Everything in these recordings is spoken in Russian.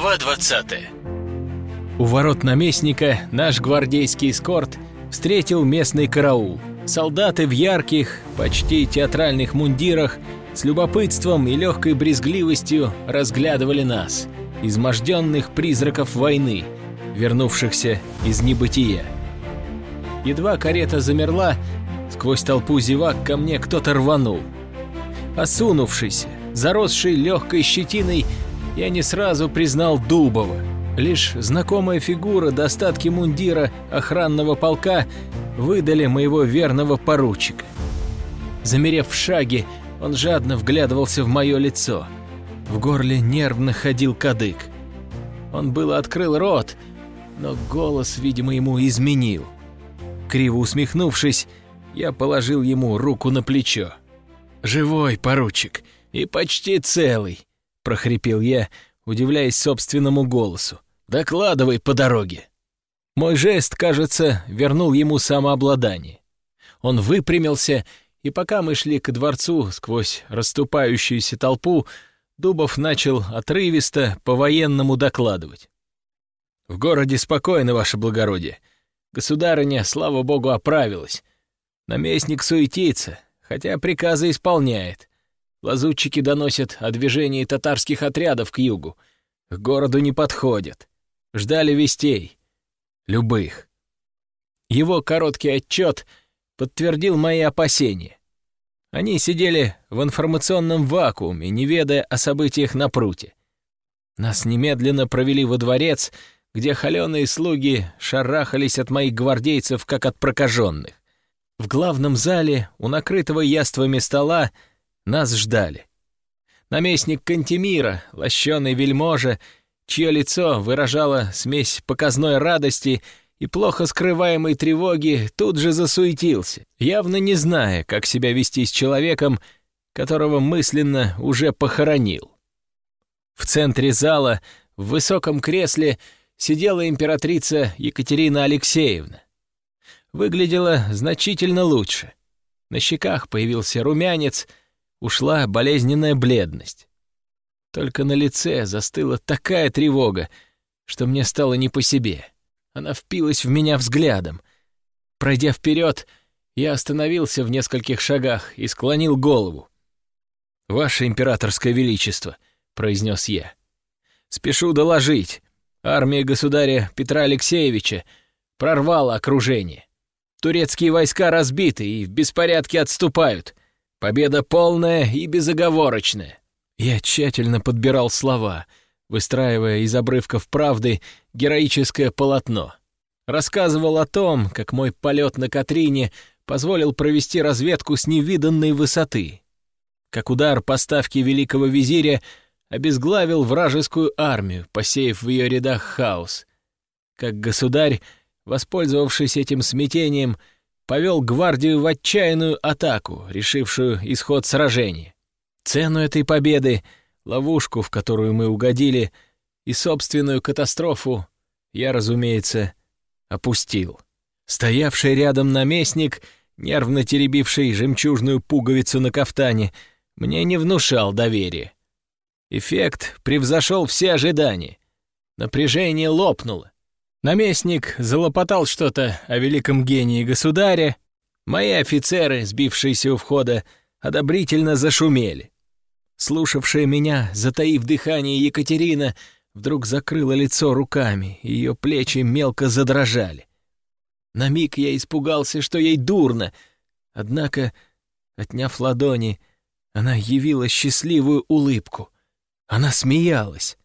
Глава 20 У ворот наместника наш гвардейский эскорт встретил местный караул. Солдаты в ярких, почти театральных мундирах с любопытством и легкой брезгливостью разглядывали нас, изможденных призраков войны, вернувшихся из небытия. Едва карета замерла, сквозь толпу зевак ко мне кто-то рванул. Осунувшийся, заросший легкой щетиной, я не сразу признал Дубова. Лишь знакомая фигура достатки мундира охранного полка выдали моего верного поручика. Замерев в шаге, он жадно вглядывался в мое лицо. В горле нервно ходил кадык. Он было открыл рот, но голос, видимо, ему изменил. Криво усмехнувшись, я положил ему руку на плечо. «Живой, поручик, и почти целый», — прохрипел я, удивляясь собственному голосу. «Докладывай по дороге». Мой жест, кажется, вернул ему самообладание. Он выпрямился, и пока мы шли к дворцу сквозь расступающуюся толпу, Дубов начал отрывисто по-военному докладывать. «В городе спокойно, ваше благородие. Государыня, слава богу, оправилась. Наместник суетится, хотя приказы исполняет. Лазутчики доносят о движении татарских отрядов к югу. К городу не подходят. Ждали вестей. Любых. Его короткий отчет подтвердил мои опасения. Они сидели в информационном вакууме, не ведая о событиях на пруте. Нас немедленно провели во дворец, где холеные слуги шарахались от моих гвардейцев, как от прокаженных. В главном зале, у накрытого яствами стола, нас ждали. Наместник Кантемира, лощеный вельможа, чье лицо выражало смесь показной радости и плохо скрываемой тревоги, тут же засуетился, явно не зная, как себя вести с человеком, которого мысленно уже похоронил. В центре зала, в высоком кресле, сидела императрица Екатерина Алексеевна выглядела значительно лучше. На щеках появился румянец, ушла болезненная бледность. Только на лице застыла такая тревога, что мне стало не по себе. Она впилась в меня взглядом. Пройдя вперед, я остановился в нескольких шагах и склонил голову. «Ваше императорское величество», — произнес я, — «спешу доложить. Армия государя Петра Алексеевича прорвала окружение. Турецкие войска разбиты и в беспорядке отступают. Победа полная и безоговорочная. Я тщательно подбирал слова, выстраивая из обрывков правды героическое полотно. Рассказывал о том, как мой полет на Катрине позволил провести разведку с невиданной высоты. Как удар поставки великого визиря обезглавил вражескую армию, посеяв в ее рядах хаос. Как государь воспользовавшись этим смятением, повел гвардию в отчаянную атаку, решившую исход сражения. Цену этой победы, ловушку, в которую мы угодили, и собственную катастрофу я, разумеется, опустил. Стоявший рядом наместник, нервно теребивший жемчужную пуговицу на кафтане, мне не внушал доверия. Эффект превзошел все ожидания. Напряжение лопнуло. Наместник залопотал что-то о великом гении государя. Мои офицеры, сбившиеся у входа, одобрительно зашумели. Слушавшая меня, затаив дыхание, Екатерина вдруг закрыла лицо руками, ее плечи мелко задрожали. На миг я испугался, что ей дурно, однако, отняв ладони, она явила счастливую улыбку. Она смеялась.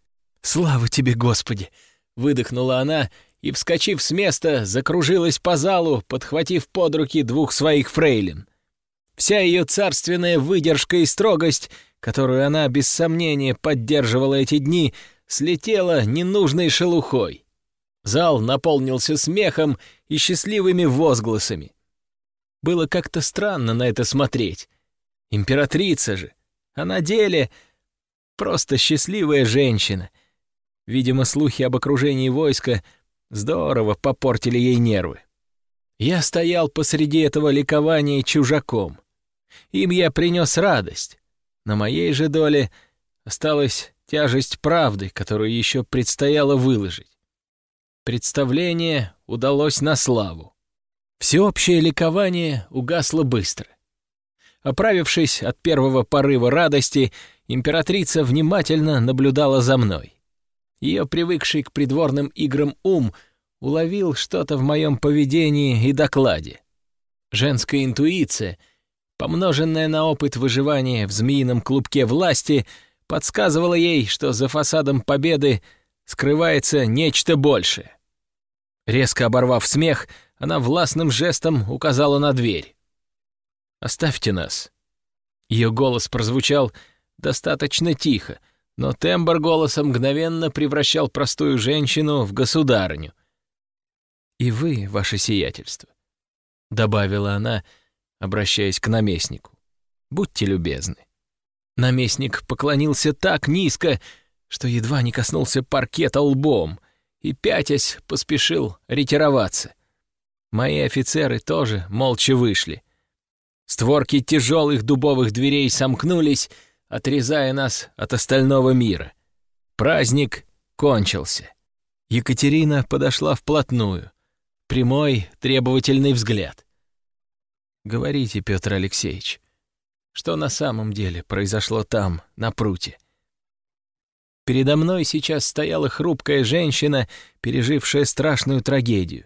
«Слава тебе, Господи!» — выдохнула она и, вскочив с места, закружилась по залу, подхватив под руки двух своих фрейлин. Вся ее царственная выдержка и строгость, которую она без сомнения поддерживала эти дни, слетела ненужной шелухой. Зал наполнился смехом и счастливыми возгласами. Было как-то странно на это смотреть. Императрица же, а на деле просто счастливая женщина. Видимо, слухи об окружении войска Здорово попортили ей нервы. Я стоял посреди этого ликования чужаком. Им я принес радость. На моей же доле осталось тяжесть правды, которую еще предстояло выложить. Представление удалось на славу. Всеобщее ликование угасло быстро. Оправившись от первого порыва радости, императрица внимательно наблюдала за мной. Ее привыкший к придворным играм ум уловил что-то в моем поведении и докладе. Женская интуиция, помноженная на опыт выживания в змеином клубке власти, подсказывала ей, что за фасадом победы скрывается нечто большее. Резко оборвав смех, она властным жестом указала на дверь. «Оставьте нас». Ее голос прозвучал достаточно тихо, но тембр голоса мгновенно превращал простую женщину в государыню. «И вы, ваше сиятельство», — добавила она, обращаясь к наместнику, — «будьте любезны». Наместник поклонился так низко, что едва не коснулся паркета лбом и, пятясь, поспешил ретироваться. Мои офицеры тоже молча вышли. Створки тяжелых дубовых дверей сомкнулись, отрезая нас от остального мира. Праздник кончился. Екатерина подошла вплотную. Прямой, требовательный взгляд. «Говорите, Петр Алексеевич, что на самом деле произошло там, на пруте?» Передо мной сейчас стояла хрупкая женщина, пережившая страшную трагедию.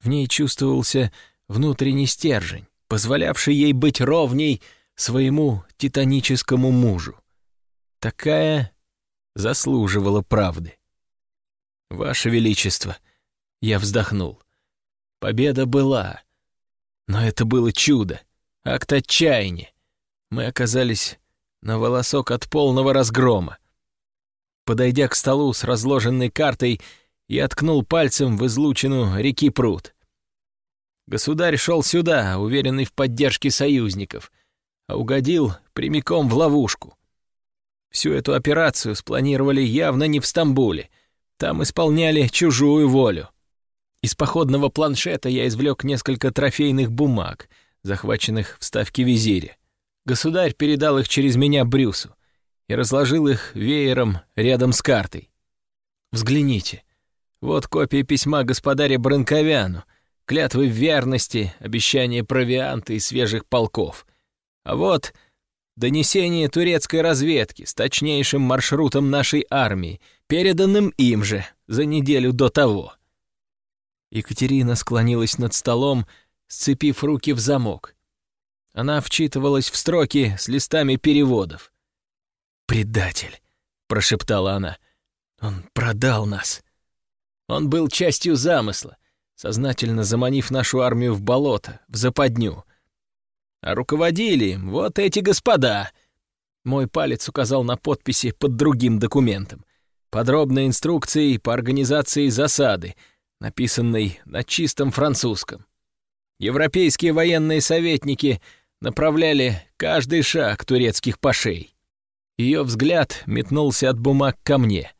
В ней чувствовался внутренний стержень, позволявший ей быть ровней своему титаническому мужу. Такая заслуживала правды. «Ваше Величество!» — я вздохнул. Победа была. Но это было чудо, акт отчаяния. Мы оказались на волосок от полного разгрома. Подойдя к столу с разложенной картой, я ткнул пальцем в излучину реки Пруд. Государь шел сюда, уверенный в поддержке союзников — а угодил прямиком в ловушку. Всю эту операцию спланировали явно не в Стамбуле. Там исполняли чужую волю. Из походного планшета я извлек несколько трофейных бумаг, захваченных в ставке визире. Государь передал их через меня Брюсу и разложил их веером рядом с картой. Взгляните. Вот копия письма господаря Бранковяну, клятвы верности, обещание провианта и свежих полков — а вот донесение турецкой разведки с точнейшим маршрутом нашей армии, переданным им же за неделю до того. Екатерина склонилась над столом, сцепив руки в замок. Она вчитывалась в строки с листами переводов. «Предатель», — прошептала она, — «он продал нас». Он был частью замысла, сознательно заманив нашу армию в болото, в западню — а руководили им вот эти господа. Мой палец указал на подписи под другим документом. Подробной инструкцией по организации засады, написанной на чистом французском. Европейские военные советники направляли каждый шаг турецких пашей. Ее взгляд метнулся от бумаг ко мне.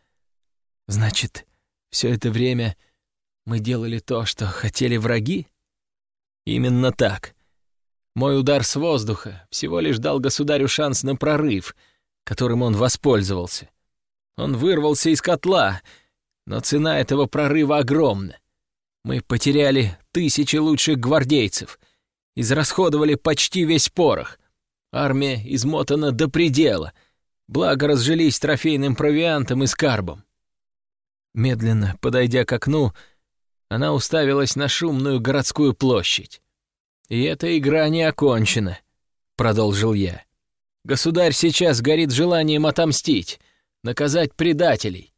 «Значит, все это время мы делали то, что хотели враги?» «Именно так. Мой удар с воздуха всего лишь дал государю шанс на прорыв, которым он воспользовался. Он вырвался из котла, но цена этого прорыва огромна. Мы потеряли тысячи лучших гвардейцев, израсходовали почти весь порох. Армия измотана до предела, благо разжились трофейным провиантом и скарбом. Медленно подойдя к окну, она уставилась на шумную городскую площадь. «И эта игра не окончена», — продолжил я. «Государь сейчас горит желанием отомстить, наказать предателей,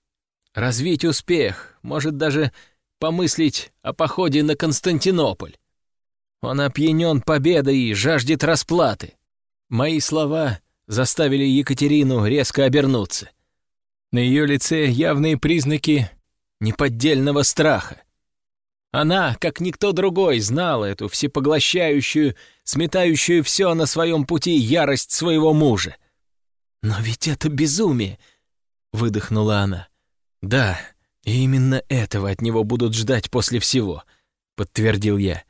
развить успех, может даже помыслить о походе на Константинополь. Он опьянен победой и жаждет расплаты. Мои слова заставили Екатерину резко обернуться. На ее лице явные признаки неподдельного страха. Она, как никто другой, знала эту всепоглощающую, сметающую все на своем пути ярость своего мужа. «Но ведь это безумие!» — выдохнула она. «Да, и именно этого от него будут ждать после всего», — подтвердил я.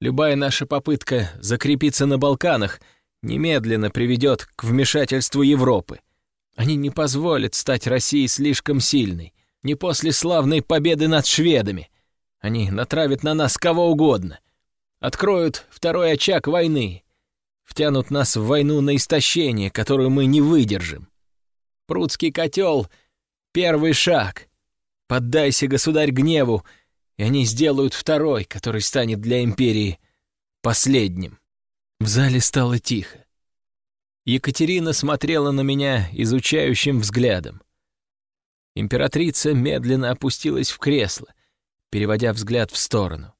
«Любая наша попытка закрепиться на Балканах немедленно приведет к вмешательству Европы. Они не позволят стать России слишком сильной, не после славной победы над шведами. Они натравят на нас кого угодно. Откроют второй очаг войны. Втянут нас в войну на истощение, которую мы не выдержим. Прудский котел — первый шаг. Поддайся, государь, гневу, и они сделают второй, который станет для империи последним. В зале стало тихо. Екатерина смотрела на меня изучающим взглядом. Императрица медленно опустилась в кресло, переводя взгляд в сторону.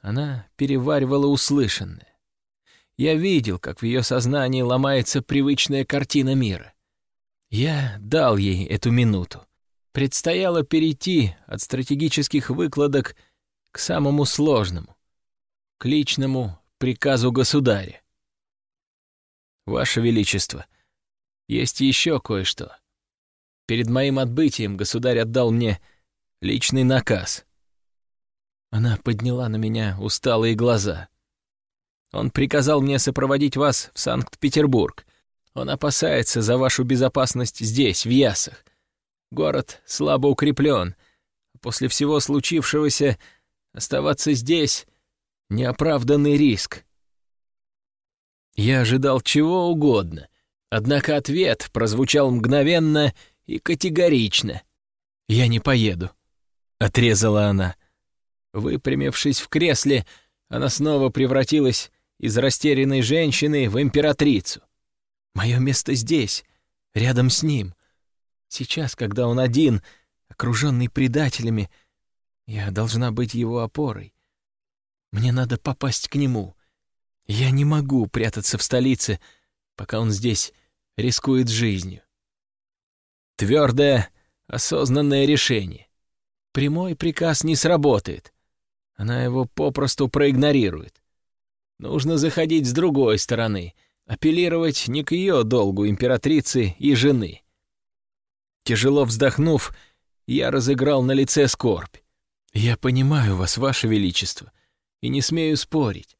Она переваривала услышанное. Я видел, как в ее сознании ломается привычная картина мира. Я дал ей эту минуту. Предстояло перейти от стратегических выкладок к самому сложному, к личному приказу государя. «Ваше Величество, есть еще кое-что. Перед моим отбытием государь отдал мне личный наказ». Она подняла на меня усталые глаза. «Он приказал мне сопроводить вас в Санкт-Петербург. Он опасается за вашу безопасность здесь, в Ясах. Город слабо укреплен. После всего случившегося оставаться здесь — неоправданный риск. Я ожидал чего угодно, однако ответ прозвучал мгновенно и категорично. «Я не поеду», — отрезала она. Выпрямившись в кресле, она снова превратилась из растерянной женщины в императрицу. «Мое место здесь, рядом с ним. Сейчас, когда он один, окруженный предателями, я должна быть его опорой. Мне надо попасть к нему. Я не могу прятаться в столице, пока он здесь рискует жизнью. Твердое, осознанное решение. Прямой приказ не сработает. Она его попросту проигнорирует. Нужно заходить с другой стороны, апеллировать не к ее долгу императрицы и жены. Тяжело вздохнув, я разыграл на лице скорбь. «Я понимаю вас, ваше величество, и не смею спорить.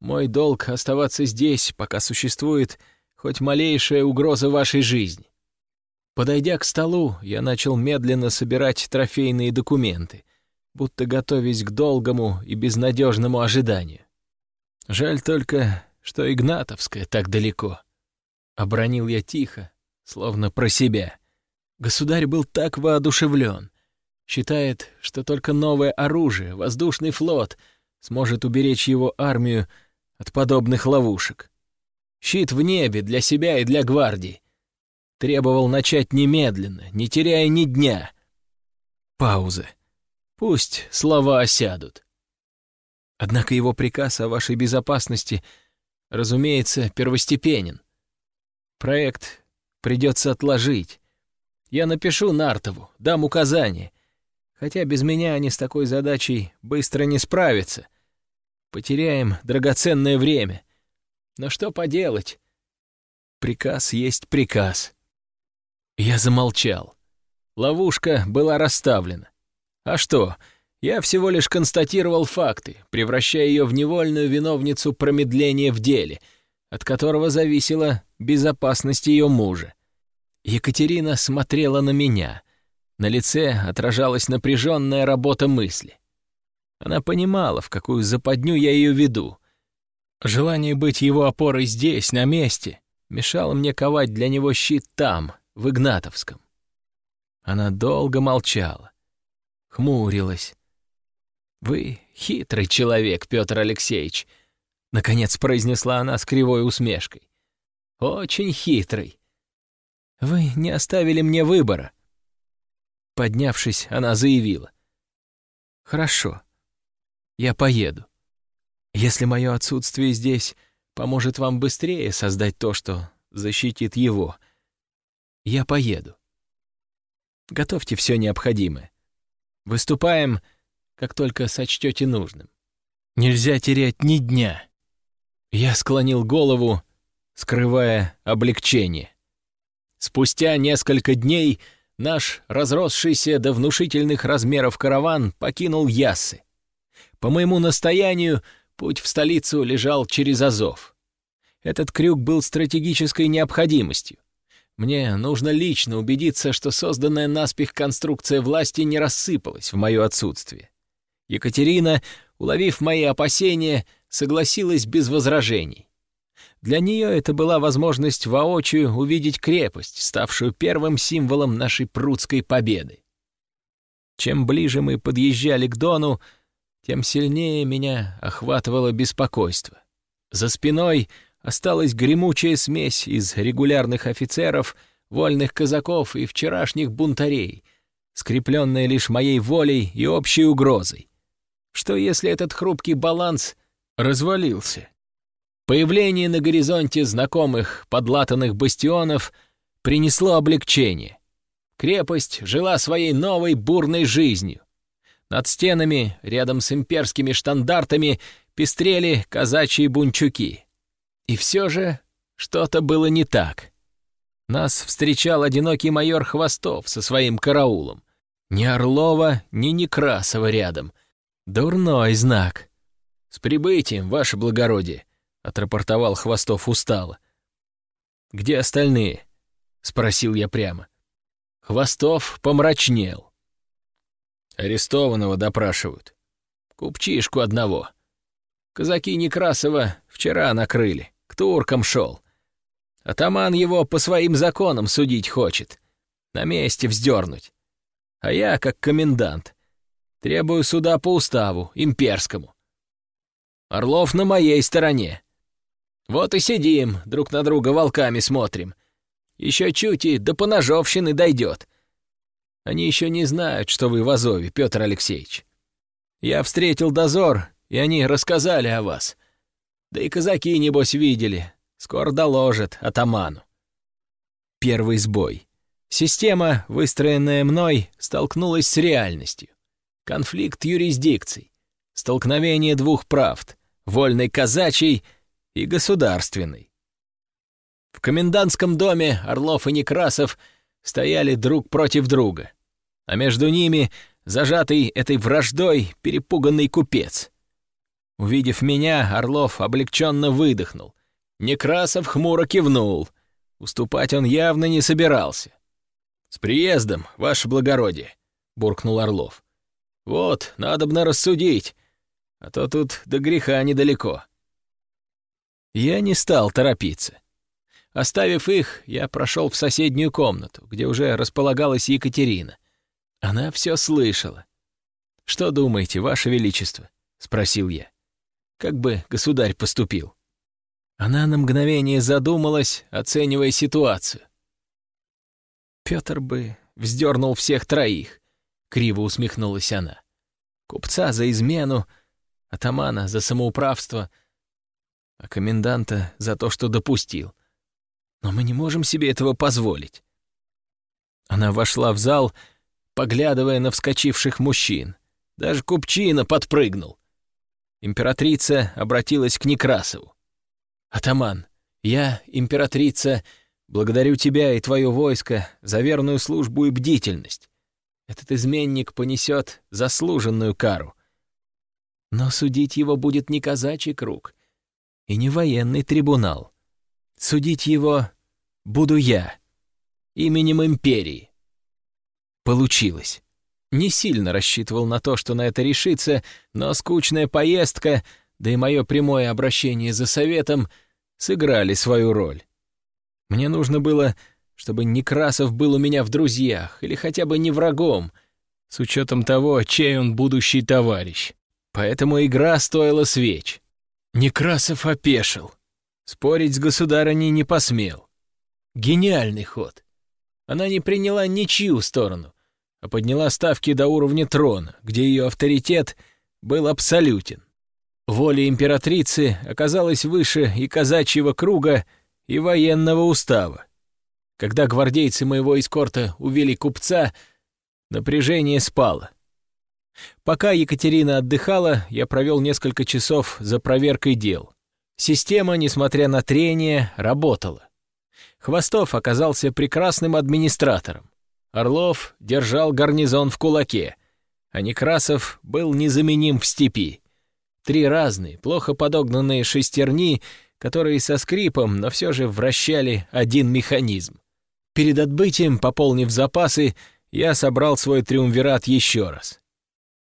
Мой долг — оставаться здесь, пока существует хоть малейшая угроза вашей жизни. Подойдя к столу, я начал медленно собирать трофейные документы, будто готовясь к долгому и безнадежному ожиданию. Жаль только, что Игнатовская так далеко. Обронил я тихо, словно про себя. Государь был так воодушевлен. Считает, что только новое оружие, воздушный флот, сможет уберечь его армию от подобных ловушек. Щит в небе для себя и для гвардии. Требовал начать немедленно, не теряя ни дня. Пауза. Пусть слова осядут. Однако его приказ о вашей безопасности, разумеется, первостепенен. Проект придется отложить. Я напишу Нартову, дам указания. Хотя без меня они с такой задачей быстро не справятся — Потеряем драгоценное время. Но что поделать? Приказ есть приказ. Я замолчал. Ловушка была расставлена. А что? Я всего лишь констатировал факты, превращая ее в невольную виновницу промедления в деле, от которого зависела безопасность ее мужа. Екатерина смотрела на меня. На лице отражалась напряженная работа мысли. Она понимала, в какую западню я ее веду. Желание быть его опорой здесь, на месте, мешало мне ковать для него щит там, в Игнатовском. Она долго молчала, хмурилась. «Вы хитрый человек, Петр Алексеевич», — наконец произнесла она с кривой усмешкой. «Очень хитрый. Вы не оставили мне выбора». Поднявшись, она заявила. «Хорошо. Я поеду. Если мое отсутствие здесь поможет вам быстрее создать то, что защитит его, я поеду. Готовьте все необходимое. Выступаем, как только сочтете нужным. Нельзя терять ни дня. Я склонил голову, скрывая облегчение. Спустя несколько дней наш разросшийся до внушительных размеров караван покинул Яссы. По моему настоянию, путь в столицу лежал через Азов. Этот крюк был стратегической необходимостью. Мне нужно лично убедиться, что созданная наспех конструкция власти не рассыпалась в мое отсутствие. Екатерина, уловив мои опасения, согласилась без возражений. Для нее это была возможность воочию увидеть крепость, ставшую первым символом нашей прудской победы. Чем ближе мы подъезжали к Дону, тем сильнее меня охватывало беспокойство. За спиной осталась гремучая смесь из регулярных офицеров, вольных казаков и вчерашних бунтарей, скрепленная лишь моей волей и общей угрозой. Что если этот хрупкий баланс развалился? Появление на горизонте знакомых подлатанных бастионов принесло облегчение. Крепость жила своей новой бурной жизнью. Над стенами, рядом с имперскими штандартами, пестрели казачьи бунчуки. И все же что-то было не так. Нас встречал одинокий майор Хвостов со своим караулом. Ни Орлова, ни Некрасова рядом. Дурной знак. «С прибытием, ваше благородие», — отрапортовал Хвостов устало. «Где остальные?» — спросил я прямо. Хвостов помрачнел. Арестованного допрашивают. Купчишку одного. Казаки Некрасова вчера накрыли туркам шел. Атаман его по своим законам судить хочет, на месте вздернуть. А я, как комендант, требую суда по уставу, имперскому. Орлов на моей стороне. Вот и сидим, друг на друга волками смотрим. Еще чуть и до поножовщины дойдет. Они еще не знают, что вы в Азове, Петр Алексеевич. Я встретил дозор, и они рассказали о вас — да и казаки, небось, видели. Скоро доложат атаману. Первый сбой. Система, выстроенная мной, столкнулась с реальностью. Конфликт юрисдикций. Столкновение двух правд — вольной казачьей и государственной. В комендантском доме Орлов и Некрасов стояли друг против друга, а между ними, зажатый этой враждой, перепуганный купец — Увидев меня, Орлов облегченно выдохнул. Некрасов хмуро кивнул. Уступать он явно не собирался. «С приездом, ваше благородие», — буркнул Орлов. «Вот, надобно рассудить, а то тут до греха недалеко». Я не стал торопиться. Оставив их, я прошел в соседнюю комнату, где уже располагалась Екатерина. Она все слышала. «Что думаете, Ваше Величество?» — спросил я. Как бы государь поступил? Она на мгновение задумалась, оценивая ситуацию. Петр бы вздернул всех троих, криво усмехнулась она. Купца за измену, атамана за самоуправство, а коменданта за то, что допустил. Но мы не можем себе этого позволить. Она вошла в зал, поглядывая на вскочивших мужчин. Даже купчина подпрыгнул. Императрица обратилась к Некрасову. «Атаман, я, императрица, благодарю тебя и твое войско за верную службу и бдительность. Этот изменник понесет заслуженную кару. Но судить его будет не казачий круг и не военный трибунал. Судить его буду я, именем империи». Получилось. Не сильно рассчитывал на то, что на это решится, но скучная поездка, да и мое прямое обращение за советом сыграли свою роль. Мне нужно было, чтобы Некрасов был у меня в друзьях или хотя бы не врагом, с учетом того, чей он будущий товарищ. Поэтому игра стоила свеч. Некрасов опешил. Спорить с государыней не посмел. Гениальный ход. Она не приняла ничью сторону, а подняла ставки до уровня трона, где ее авторитет был абсолютен. Воля императрицы оказалась выше и казачьего круга, и военного устава. Когда гвардейцы моего эскорта увели купца, напряжение спало. Пока Екатерина отдыхала, я провел несколько часов за проверкой дел. Система, несмотря на трение, работала. Хвостов оказался прекрасным администратором. Орлов держал гарнизон в кулаке, а Некрасов был незаменим в степи. Три разные, плохо подогнанные шестерни, которые со скрипом, но все же вращали один механизм. Перед отбытием, пополнив запасы, я собрал свой триумвират еще раз.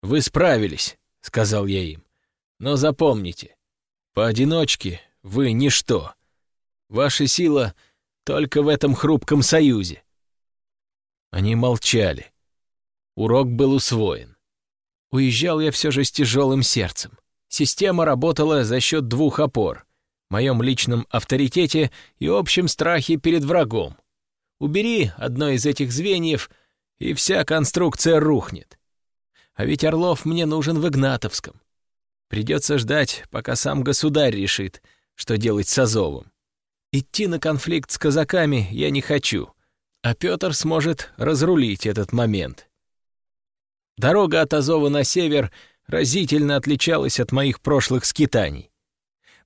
«Вы справились», — сказал я им. «Но запомните, поодиночке вы ничто. Ваша сила только в этом хрупком союзе». Они молчали. Урок был усвоен. Уезжал я все же с тяжелым сердцем. Система работала за счет двух опор — моем личном авторитете и общем страхе перед врагом. Убери одно из этих звеньев, и вся конструкция рухнет. А ведь Орлов мне нужен в Игнатовском. Придется ждать, пока сам государь решит, что делать с Азовом. Идти на конфликт с казаками я не хочу, а Петр сможет разрулить этот момент. Дорога от Азова на север разительно отличалась от моих прошлых скитаний.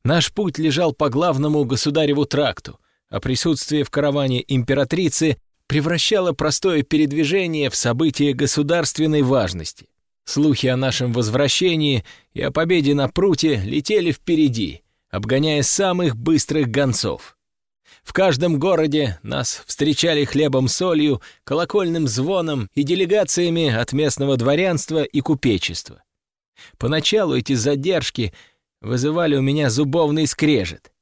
Наш путь лежал по главному государеву тракту, а присутствие в караване императрицы превращало простое передвижение в событие государственной важности. Слухи о нашем возвращении и о победе на пруте летели впереди, обгоняя самых быстрых гонцов. В каждом городе нас встречали хлебом-солью, колокольным звоном и делегациями от местного дворянства и купечества. Поначалу эти задержки вызывали у меня зубовный скрежет.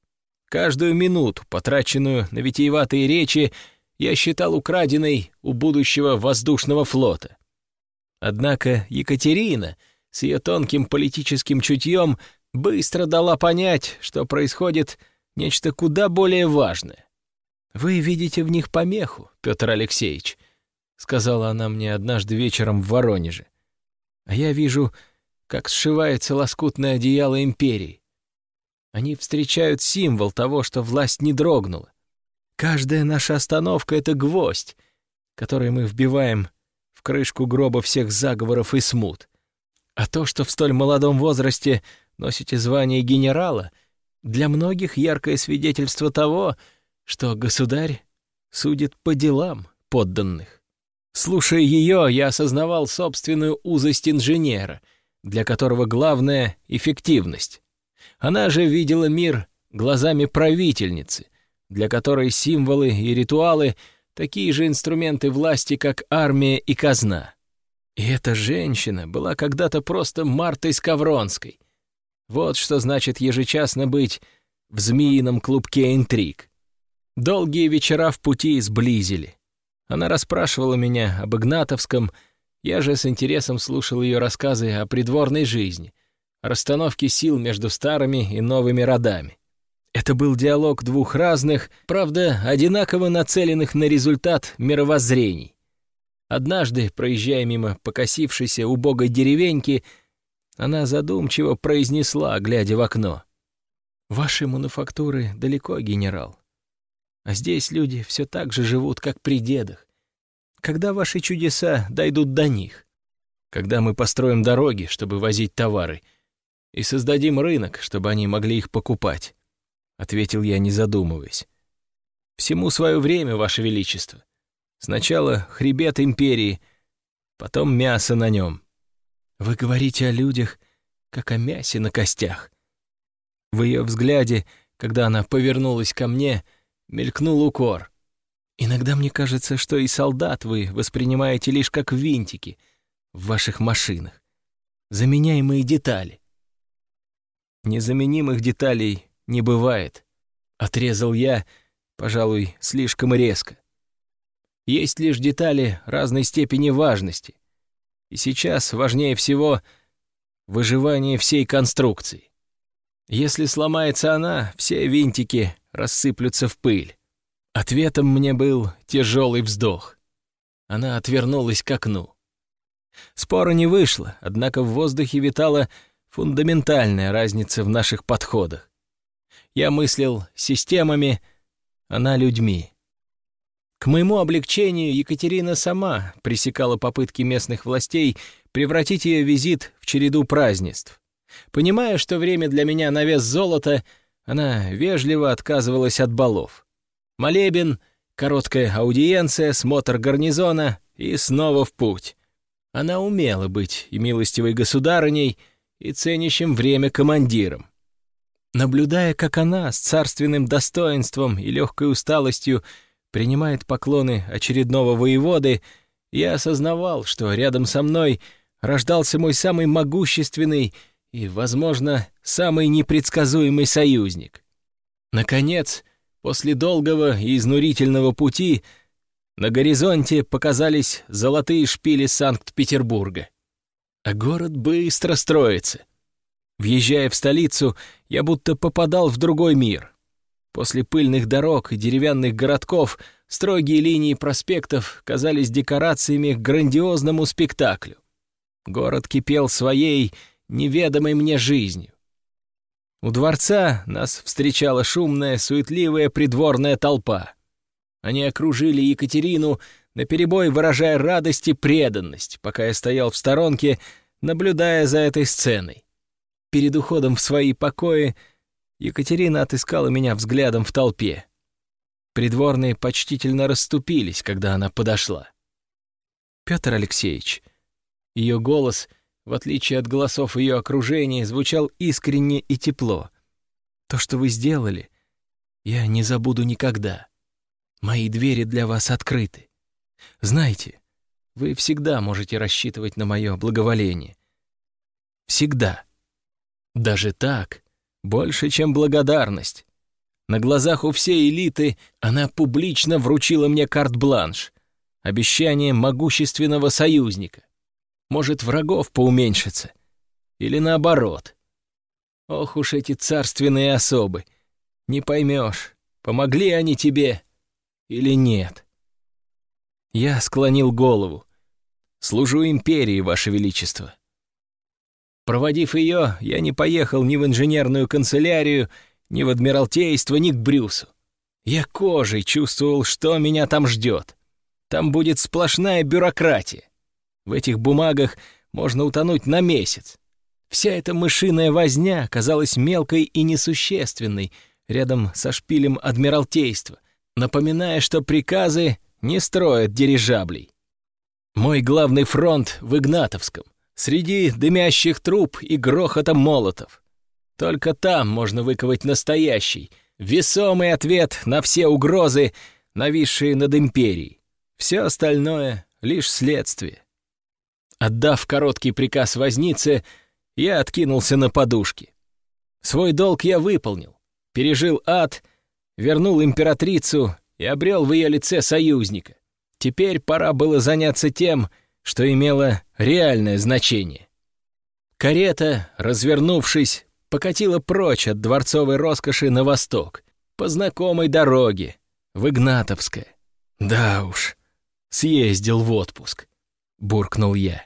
Каждую минуту, потраченную на витиеватые речи, я считал украденной у будущего воздушного флота. Однако Екатерина с ее тонким политическим чутьем быстро дала понять, что происходит нечто куда более важное. «Вы видите в них помеху, Петр Алексеевич», — сказала она мне однажды вечером в Воронеже. «А я вижу, как сшивается лоскутное одеяло империи. Они встречают символ того, что власть не дрогнула. Каждая наша остановка — это гвоздь, который мы вбиваем в крышку гроба всех заговоров и смут. А то, что в столь молодом возрасте носите звание генерала — для многих яркое свидетельство того, что государь судит по делам подданных. Слушая ее, я осознавал собственную узость инженера, для которого главное — эффективность. Она же видела мир глазами правительницы, для которой символы и ритуалы — такие же инструменты власти, как армия и казна. И эта женщина была когда-то просто Мартой Скавронской, вот что значит ежечасно быть в змеином клубке интриг. Долгие вечера в пути сблизили. Она расспрашивала меня об Игнатовском, я же с интересом слушал ее рассказы о придворной жизни, о расстановке сил между старыми и новыми родами. Это был диалог двух разных, правда, одинаково нацеленных на результат мировоззрений. Однажды, проезжая мимо покосившейся убогой деревеньки, она задумчиво произнесла, глядя в окно. «Ваши мануфактуры далеко, генерал. А здесь люди все так же живут, как при дедах. Когда ваши чудеса дойдут до них? Когда мы построим дороги, чтобы возить товары, и создадим рынок, чтобы они могли их покупать?» — ответил я, не задумываясь. «Всему свое время, Ваше Величество. Сначала хребет империи, потом мясо на нем. Вы говорите о людях, как о мясе на костях. В ее взгляде, когда она повернулась ко мне, мелькнул укор. Иногда мне кажется, что и солдат вы воспринимаете лишь как винтики в ваших машинах. Заменяемые детали. Незаменимых деталей не бывает. Отрезал я, пожалуй, слишком резко. Есть лишь детали разной степени важности. И сейчас важнее всего выживание всей конструкции. Если сломается она, все винтики рассыплются в пыль. Ответом мне был тяжелый вздох. Она отвернулась к окну. Спора не вышло, однако в воздухе витала фундаментальная разница в наших подходах. Я мыслил системами, она людьми. К моему облегчению Екатерина сама пресекала попытки местных властей превратить ее визит в череду празднеств. Понимая, что время для меня на вес золота, она вежливо отказывалась от балов. Молебен, короткая аудиенция, смотр гарнизона и снова в путь. Она умела быть и милостивой государыней, и ценящим время командиром. Наблюдая, как она с царственным достоинством и легкой усталостью принимает поклоны очередного воеводы, я осознавал, что рядом со мной рождался мой самый могущественный и, возможно, самый непредсказуемый союзник. Наконец, после долгого и изнурительного пути на горизонте показались золотые шпили Санкт-Петербурга. А город быстро строится. Въезжая в столицу, я будто попадал в другой мир. После пыльных дорог и деревянных городков строгие линии проспектов казались декорациями к грандиозному спектаклю. Город кипел своей, неведомой мне жизнью. У дворца нас встречала шумная, суетливая придворная толпа. Они окружили Екатерину, наперебой выражая радость и преданность, пока я стоял в сторонке, наблюдая за этой сценой. Перед уходом в свои покои Екатерина отыскала меня взглядом в толпе. Придворные почтительно расступились, когда она подошла. «Петр Алексеевич», ее голос, в отличие от голосов ее окружения, звучал искренне и тепло. «То, что вы сделали, я не забуду никогда. Мои двери для вас открыты. Знаете, вы всегда можете рассчитывать на мое благоволение. Всегда. Даже так, больше, чем благодарность. На глазах у всей элиты она публично вручила мне карт-бланш, обещание могущественного союзника. Может, врагов поуменьшится. Или наоборот. Ох уж эти царственные особы. Не поймешь, помогли они тебе или нет. Я склонил голову. Служу империи, Ваше Величество. Проводив ее, я не поехал ни в инженерную канцелярию, ни в Адмиралтейство, ни к Брюсу. Я кожей чувствовал, что меня там ждет. Там будет сплошная бюрократия. В этих бумагах можно утонуть на месяц. Вся эта мышиная возня казалась мелкой и несущественной рядом со шпилем Адмиралтейства, напоминая, что приказы не строят дирижаблей. Мой главный фронт в Игнатовском, среди дымящих труб и грохота молотов. Только там можно выковать настоящий, весомый ответ на все угрозы, нависшие над империей. Все остальное — лишь следствие. Отдав короткий приказ вознице, я откинулся на подушки. Свой долг я выполнил, пережил ад, вернул императрицу и обрел в ее лице союзника. Теперь пора было заняться тем, что имело реальное значение. Карета, развернувшись, покатила прочь от дворцовой роскоши на восток, по знакомой дороге, в Игнатовское. Да уж, съездил в отпуск, буркнул я.